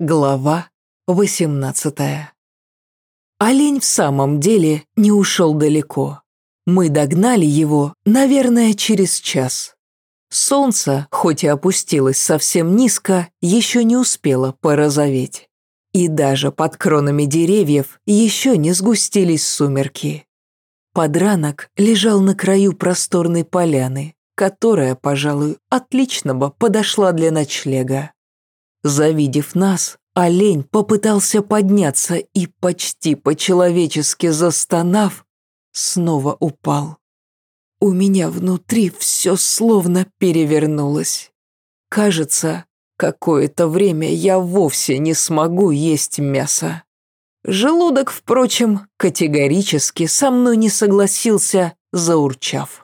Глава 18 Олень в самом деле не ушел далеко. Мы догнали его, наверное, через час. Солнце, хоть и опустилось совсем низко, еще не успело порозоветь. И даже под кронами деревьев еще не сгустились сумерки. Подранок лежал на краю просторной поляны, которая, пожалуй, отлично бы подошла для ночлега. Завидев нас, олень попытался подняться и, почти по-человечески застонав, снова упал. У меня внутри все словно перевернулось. Кажется, какое-то время я вовсе не смогу есть мясо. Желудок, впрочем, категорически со мной не согласился, заурчав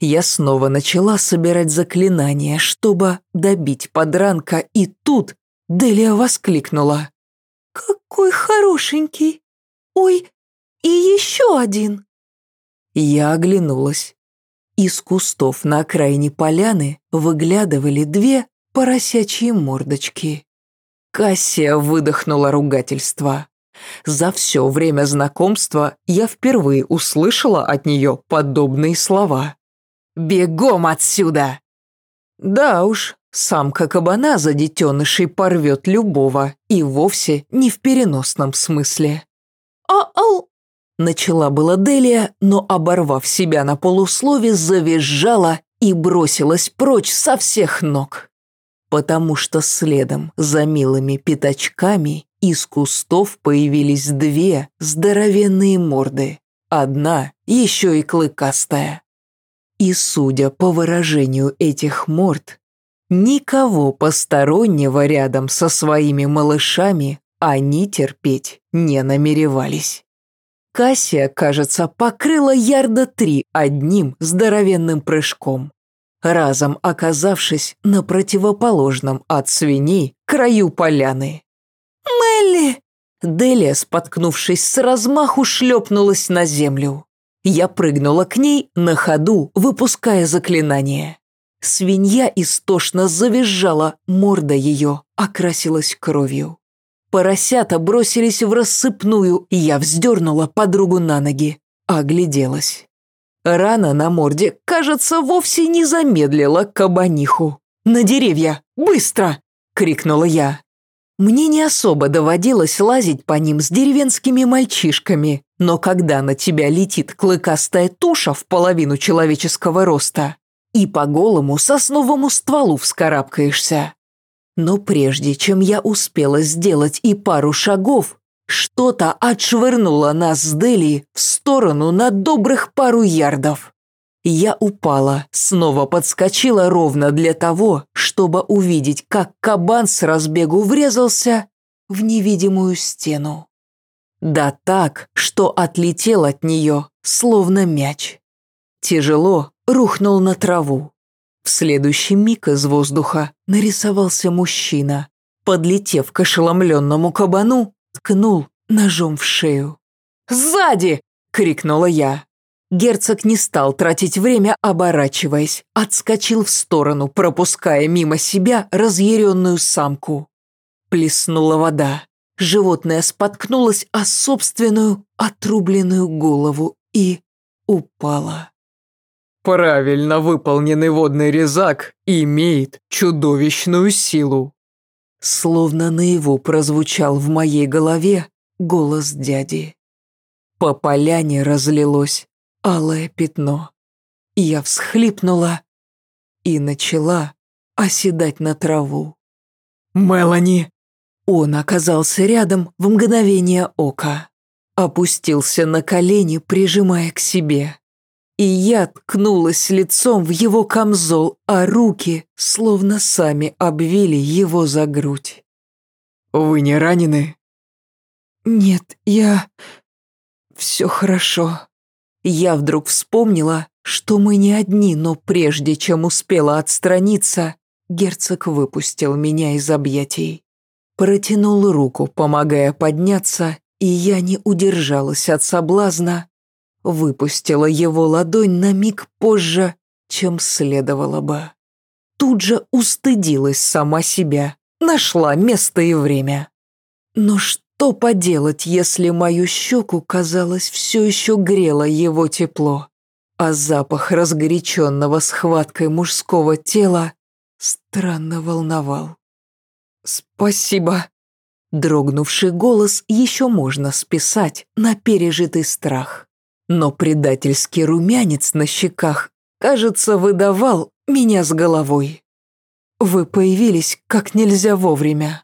я снова начала собирать заклинания, чтобы добить подранка, и тут Делия воскликнула. «Какой хорошенький! Ой, и еще один!» Я оглянулась. Из кустов на окраине поляны выглядывали две поросячьи мордочки. Кассия выдохнула ругательство. За все время знакомства я впервые услышала от нее подобные слова. Бегом отсюда!» Да уж, самка кабана за детенышей порвет любого, и вовсе не в переносном смысле. «А-ау!» Начала была Делия, но, оборвав себя на полуслове, завизжала и бросилась прочь со всех ног. Потому что следом за милыми пятачками из кустов появились две здоровенные морды. Одна еще и клыкастая. И судя по выражению этих морд, никого постороннего рядом со своими малышами они терпеть не намеревались. Кассия, кажется, покрыла ярда три одним здоровенным прыжком, разом оказавшись на противоположном от свиней краю поляны. «Мелли!» Делия, споткнувшись с размаху, шлепнулась на землю. Я прыгнула к ней на ходу, выпуская заклинание. Свинья истошно завизжала, морда ее окрасилась кровью. Поросята бросились в рассыпную, и я вздернула подругу на ноги, огляделась. Рана на морде, кажется, вовсе не замедлила кабаниху. «На деревья! Быстро!» — крикнула я. Мне не особо доводилось лазить по ним с деревенскими мальчишками, но когда на тебя летит клыкастая туша в половину человеческого роста, и по голому сосновому стволу вскарабкаешься. Но прежде чем я успела сделать и пару шагов, что-то отшвырнуло нас с Дели в сторону на добрых пару ярдов. Я упала, снова подскочила ровно для того, чтобы увидеть, как кабан с разбегу врезался в невидимую стену. Да так, что отлетел от нее, словно мяч. Тяжело рухнул на траву. В следующий миг из воздуха нарисовался мужчина. Подлетев к ошеломленному кабану, ткнул ножом в шею. «Сзади!» — крикнула я. Герцог не стал тратить время, оборачиваясь, отскочил в сторону, пропуская мимо себя разъяренную самку. Плеснула вода. Животное споткнулось о собственную отрубленную голову и упало. Правильно выполненный водный резак имеет чудовищную силу. Словно наяву прозвучал в моей голове голос дяди. По поляне разлилось алое пятно. Я всхлипнула и начала оседать на траву. «Мелани!» Он оказался рядом в мгновение ока. Опустился на колени, прижимая к себе. И я ткнулась лицом в его камзол, а руки словно сами обвили его за грудь. «Вы не ранены?» «Нет, я... все хорошо». Я вдруг вспомнила, что мы не одни, но прежде чем успела отстраниться, герцог выпустил меня из объятий. Протянул руку, помогая подняться, и я не удержалась от соблазна. Выпустила его ладонь на миг позже, чем следовало бы. Тут же устыдилась сама себя, нашла место и время. Но что поделать, если мою щеку, казалось, все еще грело его тепло, а запах разгоряченного схваткой мужского тела странно волновал. «Спасибо». Дрогнувший голос еще можно списать на пережитый страх. Но предательский румянец на щеках, кажется, выдавал меня с головой. Вы появились как нельзя вовремя.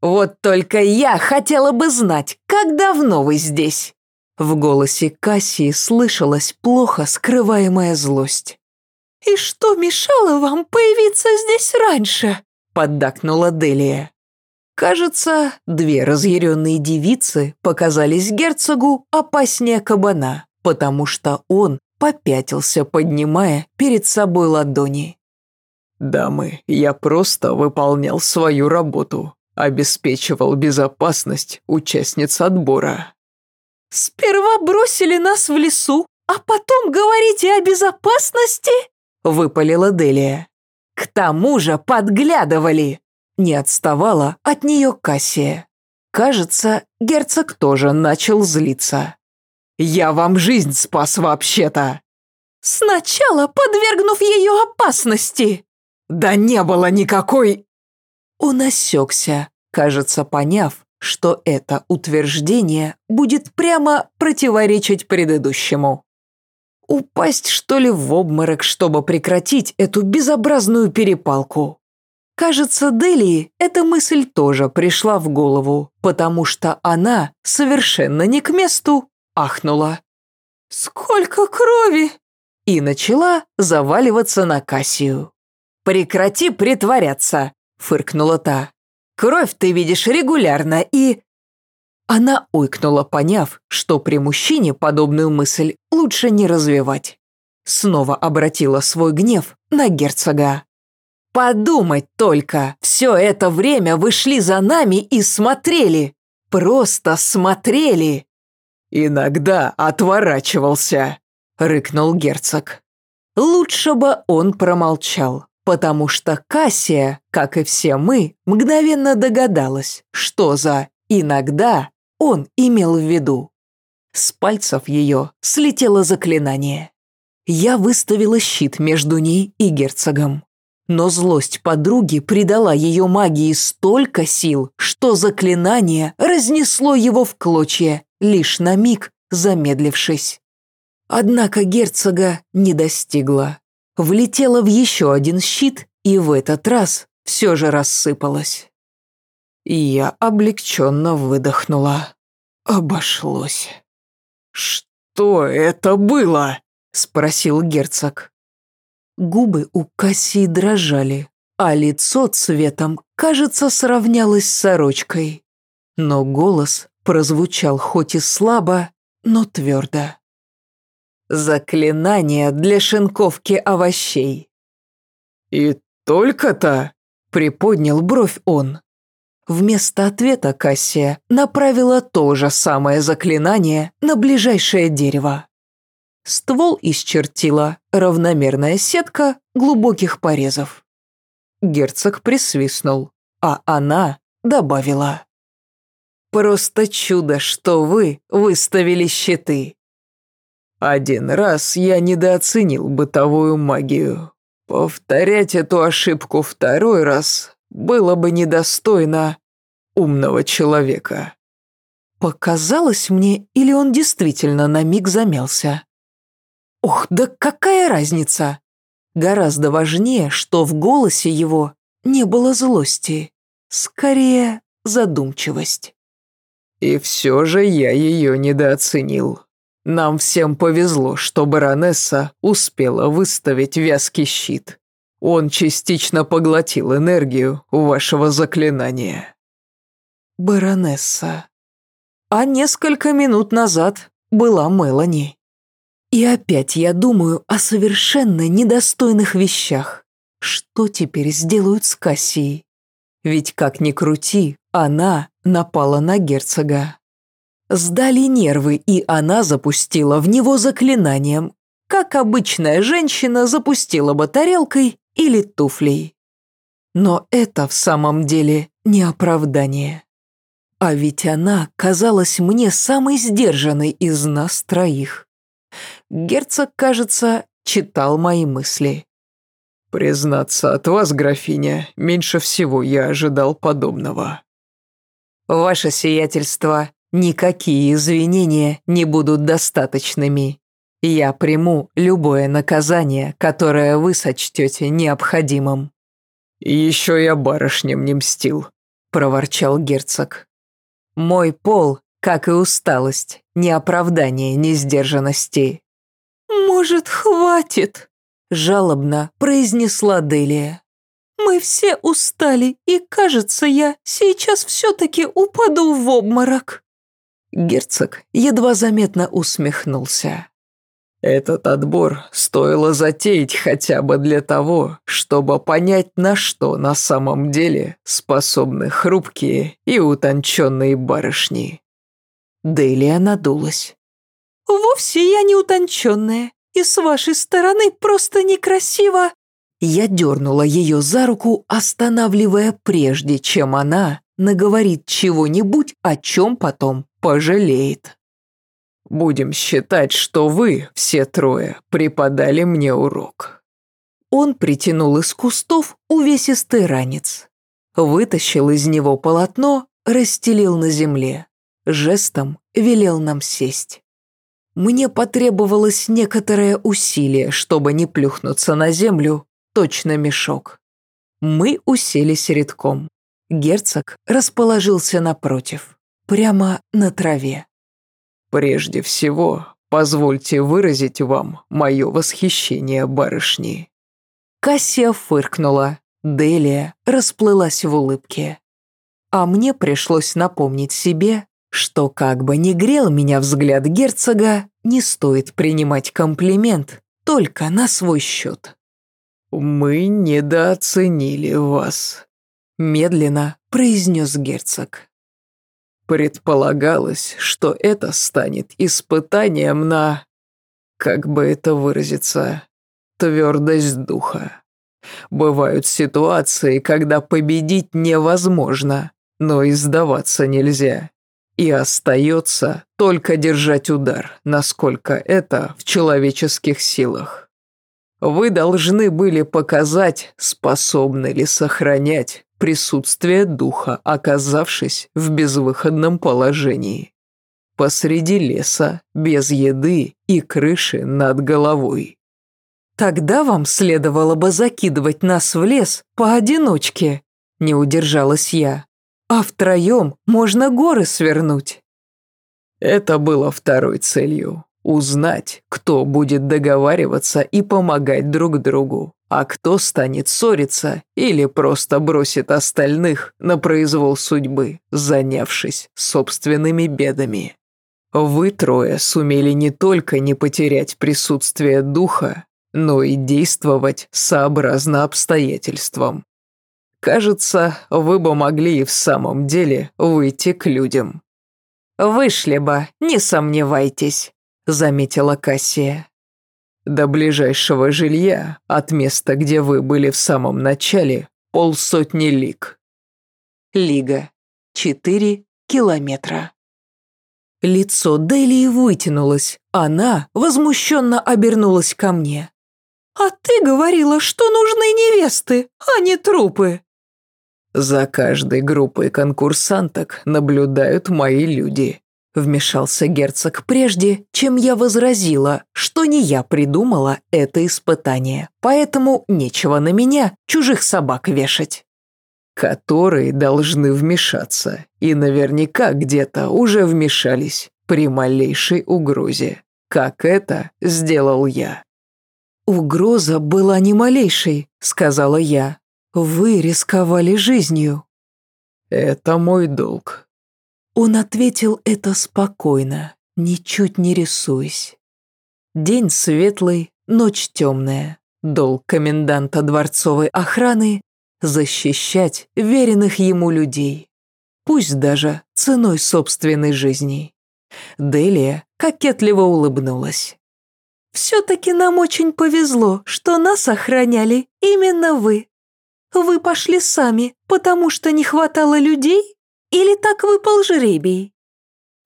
Вот только я хотела бы знать, как давно вы здесь. В голосе Кассии слышалась плохо скрываемая злость. «И что мешало вам появиться здесь раньше?» – поддакнула Делия. Кажется, две разъяренные девицы показались герцогу опаснее кабана, потому что он попятился, поднимая перед собой ладони. «Дамы, я просто выполнял свою работу, обеспечивал безопасность участниц отбора». «Сперва бросили нас в лесу, а потом говорите о безопасности?» – выпалила Делия. «К тому же подглядывали!» Не отставала от нее Кассия. Кажется, герцог тоже начал злиться. «Я вам жизнь спас вообще-то!» «Сначала подвергнув ее опасности!» «Да не было никакой...» Он осекся, кажется, поняв, что это утверждение будет прямо противоречить предыдущему. Упасть, что ли, в обморок, чтобы прекратить эту безобразную перепалку? Кажется, Делии эта мысль тоже пришла в голову, потому что она, совершенно не к месту, ахнула. «Сколько крови!» и начала заваливаться на Кассию. «Прекрати притворяться!» – фыркнула та. «Кровь ты видишь регулярно и...» Она ойкнула, поняв, что при мужчине подобную мысль лучше не развивать. Снова обратила свой гнев на герцога. Подумать только, все это время вы шли за нами и смотрели. Просто смотрели. Иногда отворачивался, рыкнул герцог. Лучше бы он промолчал, потому что Кассия, как и все мы, мгновенно догадалась, что за «иногда» он имел в виду. С пальцев ее слетело заклинание. Я выставила щит между ней и герцогом. Но злость подруги придала ее магии столько сил, что заклинание разнесло его в клочья, лишь на миг замедлившись. Однако герцога не достигла. Влетела в еще один щит и в этот раз все же рассыпалась. Я облегченно выдохнула. Обошлось. «Что это было?» – спросил герцог. Губы у Кассии дрожали, а лицо цветом, кажется, сравнялось с сорочкой. Но голос прозвучал хоть и слабо, но твердо. «Заклинание для шинковки овощей». «И только-то?» – приподнял бровь он. Вместо ответа Кассия направила то же самое заклинание на ближайшее дерево. Ствол исчертила равномерная сетка глубоких порезов. Герцог присвистнул, а она добавила. «Просто чудо, что вы выставили щиты». «Один раз я недооценил бытовую магию. Повторять эту ошибку второй раз было бы недостойно умного человека». Показалось мне, или он действительно на миг замялся. Ох, да какая разница? Гораздо важнее, что в голосе его не было злости, скорее задумчивость. И все же я ее недооценил. Нам всем повезло, что баронесса успела выставить вязкий щит. Он частично поглотил энергию вашего заклинания. Баронесса. А несколько минут назад была Мелани. И опять я думаю о совершенно недостойных вещах. Что теперь сделают с Кассией? Ведь как ни крути, она напала на герцога. Сдали нервы, и она запустила в него заклинанием, как обычная женщина запустила бы тарелкой или туфлей. Но это в самом деле не оправдание. А ведь она казалась мне самой сдержанной из нас троих. Герцог, кажется, читал мои мысли. «Признаться, от вас, графиня, меньше всего я ожидал подобного». «Ваше сиятельство, никакие извинения не будут достаточными. Я приму любое наказание, которое вы сочтете необходимым». «Еще я барышням не мстил», — проворчал герцог. «Мой пол, как и усталость, не оправдание несдержанности». «Может, хватит?» — жалобно произнесла Делия. «Мы все устали, и, кажется, я сейчас все-таки упаду в обморок». Герцог едва заметно усмехнулся. Этот отбор стоило затеять хотя бы для того, чтобы понять, на что на самом деле способны хрупкие и утонченные барышни. Делия надулась. «Вовсе я не утонченная, и с вашей стороны просто некрасиво». Я дернула ее за руку, останавливая прежде, чем она наговорит чего-нибудь, о чем потом пожалеет. Будем считать, что вы, все трое, преподали мне урок». Он притянул из кустов увесистый ранец. Вытащил из него полотно, расстелил на земле. Жестом велел нам сесть. Мне потребовалось некоторое усилие, чтобы не плюхнуться на землю, точно мешок. Мы уселись редком. Герцог расположился напротив, прямо на траве. Прежде всего, позвольте выразить вам мое восхищение, барышни». Кассия фыркнула, Делия расплылась в улыбке. А мне пришлось напомнить себе, что как бы ни грел меня взгляд герцога, не стоит принимать комплимент только на свой счет. «Мы недооценили вас», — медленно произнес герцог. Предполагалось, что это станет испытанием на... Как бы это выразиться? Твердость духа. Бывают ситуации, когда победить невозможно, но и сдаваться нельзя. И остается только держать удар, насколько это в человеческих силах. Вы должны были показать, способны ли сохранять присутствие духа, оказавшись в безвыходном положении. Посреди леса, без еды и крыши над головой. «Тогда вам следовало бы закидывать нас в лес поодиночке», — не удержалась я. «А втроем можно горы свернуть». Это было второй целью – узнать, кто будет договариваться и помогать друг другу а кто станет ссориться или просто бросит остальных на произвол судьбы, занявшись собственными бедами. Вы трое сумели не только не потерять присутствие духа, но и действовать сообразно обстоятельствам. Кажется, вы бы могли и в самом деле выйти к людям. «Вышли бы, не сомневайтесь», — заметила Кассия. До ближайшего жилья, от места, где вы были в самом начале, полсотни лиг. Лига. Четыре километра. Лицо Делии вытянулось. Она возмущенно обернулась ко мне. «А ты говорила, что нужны невесты, а не трупы!» «За каждой группой конкурсанток наблюдают мои люди», Вмешался герцог прежде, чем я возразила, что не я придумала это испытание, поэтому нечего на меня чужих собак вешать. Которые должны вмешаться, и наверняка где-то уже вмешались при малейшей угрозе, как это сделал я. «Угроза была не малейшей», — сказала я. «Вы рисковали жизнью». «Это мой долг», он ответил это спокойно, ничуть не рисуясь. День светлый, ночь темная. Долг коменданта дворцовой охраны – защищать веренных ему людей. Пусть даже ценой собственной жизни. Делия кокетливо улыбнулась. «Все-таки нам очень повезло, что нас охраняли именно вы. Вы пошли сами, потому что не хватало людей? Или так выпал жребий?»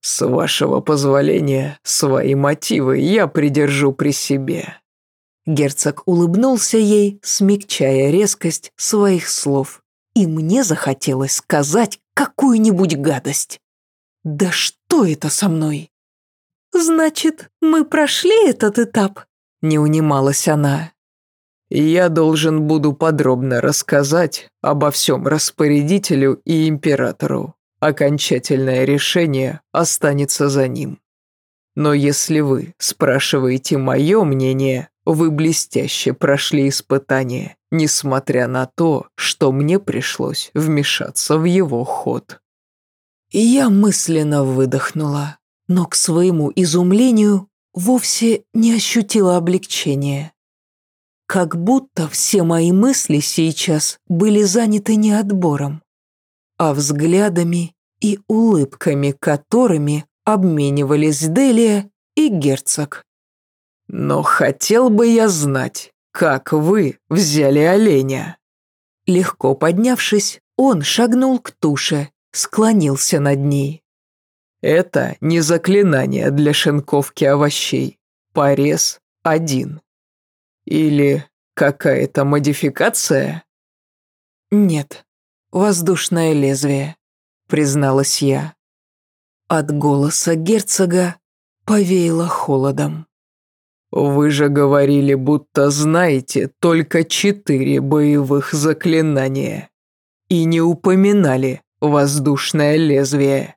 «С вашего позволения, свои мотивы я придержу при себе». Герцог улыбнулся ей, смягчая резкость своих слов. И мне захотелось сказать какую-нибудь гадость. «Да что это со мной?» «Значит, мы прошли этот этап?» Не унималась она. «Я должен буду подробно рассказать обо всем распорядителю и императору. Окончательное решение останется за ним. Но если вы спрашиваете мое мнение, вы блестяще прошли испытание, несмотря на то, что мне пришлось вмешаться в его ход». Я мысленно выдохнула, но к своему изумлению вовсе не ощутила облегчения. Как будто все мои мысли сейчас были заняты не отбором, а взглядами и улыбками, которыми обменивались Делия и герцог. «Но хотел бы я знать, как вы взяли оленя?» Легко поднявшись, он шагнул к туше, склонился над ней. «Это не заклинание для шинковки овощей. Порез один. Или какая-то модификация? Нет, воздушное лезвие, призналась я. От голоса герцога повеяло холодом. «Вы же говорили, будто знаете только четыре боевых заклинания и не упоминали воздушное лезвие».